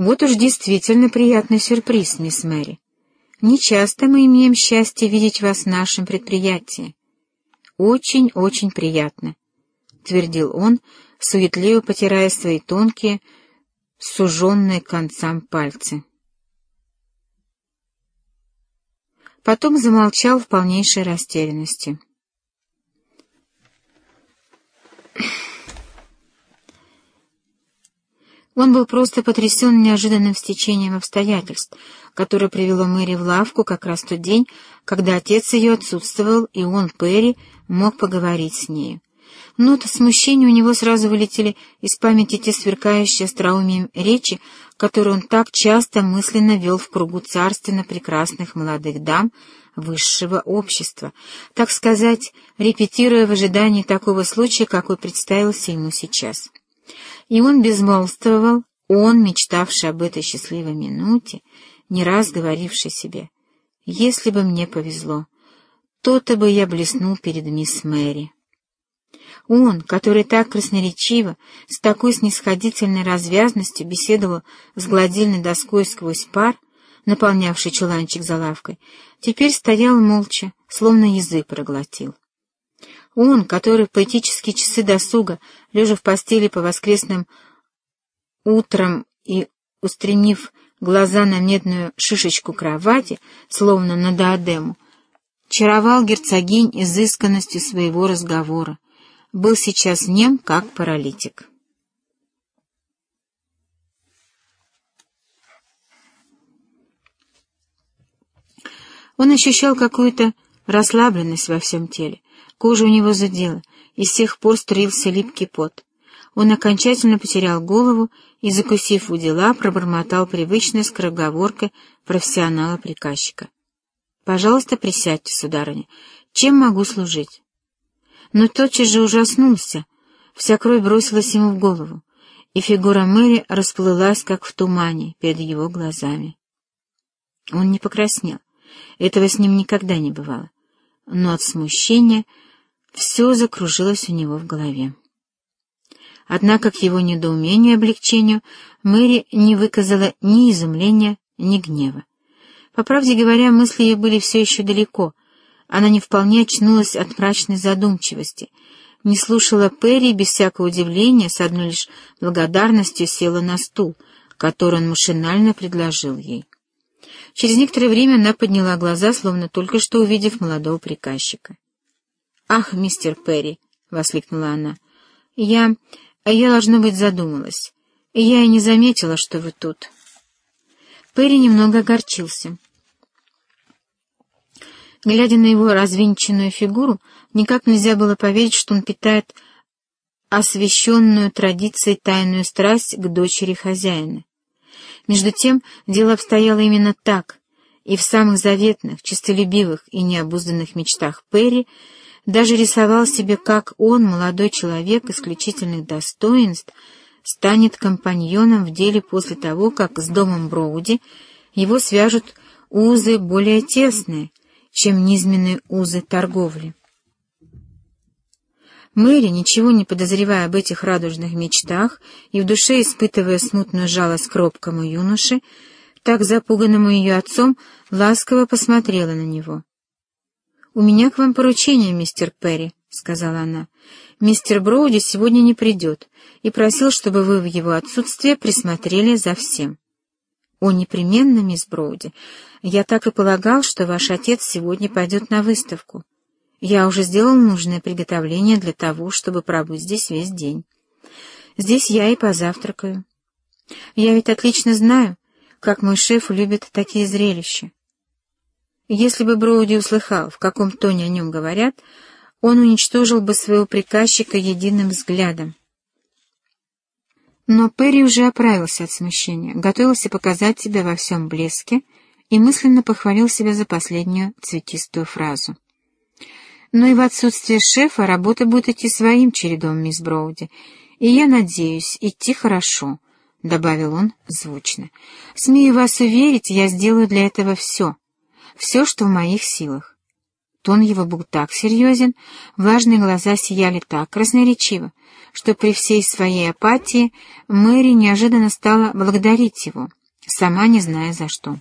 Вот уж действительно приятный сюрприз, мисс Мэри. Не часто мы имеем счастье видеть вас в нашем предприятии. Очень-очень приятно, — твердил он, суетливо потирая свои тонкие, суженные к концам пальцы. Потом замолчал в полнейшей растерянности. Он был просто потрясен неожиданным стечением обстоятельств, которое привело Мэри в лавку как раз тот день, когда отец ее отсутствовал, и он, Перри, мог поговорить с нею. Но от смущения у него сразу вылетели из памяти те сверкающие остроумием речи, которые он так часто мысленно вел в кругу царственно прекрасных молодых дам высшего общества, так сказать, репетируя в ожидании такого случая, какой представился ему сейчас. И он безмолвствовал, он, мечтавший об этой счастливой минуте, не раз говоривший себе, «Если бы мне повезло, то-то бы я блеснул перед мисс Мэри». Он, который так красноречиво, с такой снисходительной развязностью беседовал с гладильной доской сквозь пар, наполнявший чуланчик за лавкой, теперь стоял молча, словно язык проглотил. Он, который в поэтические часы досуга, лежа в постели по воскресным утрам и устремив глаза на медную шишечку кровати, словно на диадему, чаровал герцогинь изысканностью своего разговора, был сейчас нем, как паралитик. Он ощущал какую-то расслабленность во всем теле, Кожа у него задела, и с тех пор струился липкий пот. Он окончательно потерял голову и, закусив у дела, пробормотал привычной скороговоркой профессионала-приказчика. «Пожалуйста, присядьте, сударыня. Чем могу служить?» Но тотчас же ужаснулся. Вся кровь бросилась ему в голову, и фигура Мэри расплылась, как в тумане, перед его глазами. Он не покраснел. Этого с ним никогда не бывало. Но от смущения все закружилось у него в голове. Однако к его недоумению и облегчению Мэри не выказала ни изумления, ни гнева. По правде говоря, мысли ее были все еще далеко. Она не вполне очнулась от мрачной задумчивости, не слушала Перри без всякого удивления, с одной лишь благодарностью села на стул, который он машинально предложил ей. Через некоторое время она подняла глаза, словно только что увидев молодого приказчика. «Ах, мистер Перри!» — воскликнула она. «Я... я, должно быть, задумалась. Я и не заметила, что вы тут». Перри немного огорчился. Глядя на его развинченную фигуру, никак нельзя было поверить, что он питает освященную традицией тайную страсть к дочери хозяина. Между тем, дело обстояло именно так, и в самых заветных, честолюбивых и необузданных мечтах Перри даже рисовал себе, как он, молодой человек исключительных достоинств, станет компаньоном в деле после того, как с домом Броуди его свяжут узы более тесные, чем низменные узы торговли. Мэри, ничего не подозревая об этих радужных мечтах и в душе испытывая смутную жалость к робкому юноше, так запуганному ее отцом, ласково посмотрела на него. «У меня к вам поручение, мистер Перри», — сказала она. «Мистер Броуди сегодня не придет и просил, чтобы вы в его отсутствие присмотрели за всем». «О, непременно, мисс Броуди. Я так и полагал, что ваш отец сегодня пойдет на выставку. Я уже сделал нужное приготовление для того, чтобы пробыть здесь весь день. Здесь я и позавтракаю. Я ведь отлично знаю, как мой шеф любит такие зрелища. Если бы Броуди услыхал, в каком тоне о нем говорят, он уничтожил бы своего приказчика единым взглядом. Но Перри уже оправился от смущения, готовился показать себя во всем блеске и мысленно похвалил себя за последнюю цветистую фразу. Но и в отсутствие шефа работа будет идти своим чередом, мисс Броуди, и я надеюсь, идти хорошо, — добавил он звучно. — Смею вас уверить, я сделаю для этого все — все, что в моих силах. Тон его был так серьезен, влажные глаза сияли так красноречиво, что при всей своей апатии Мэри неожиданно стала благодарить его, сама не зная за что.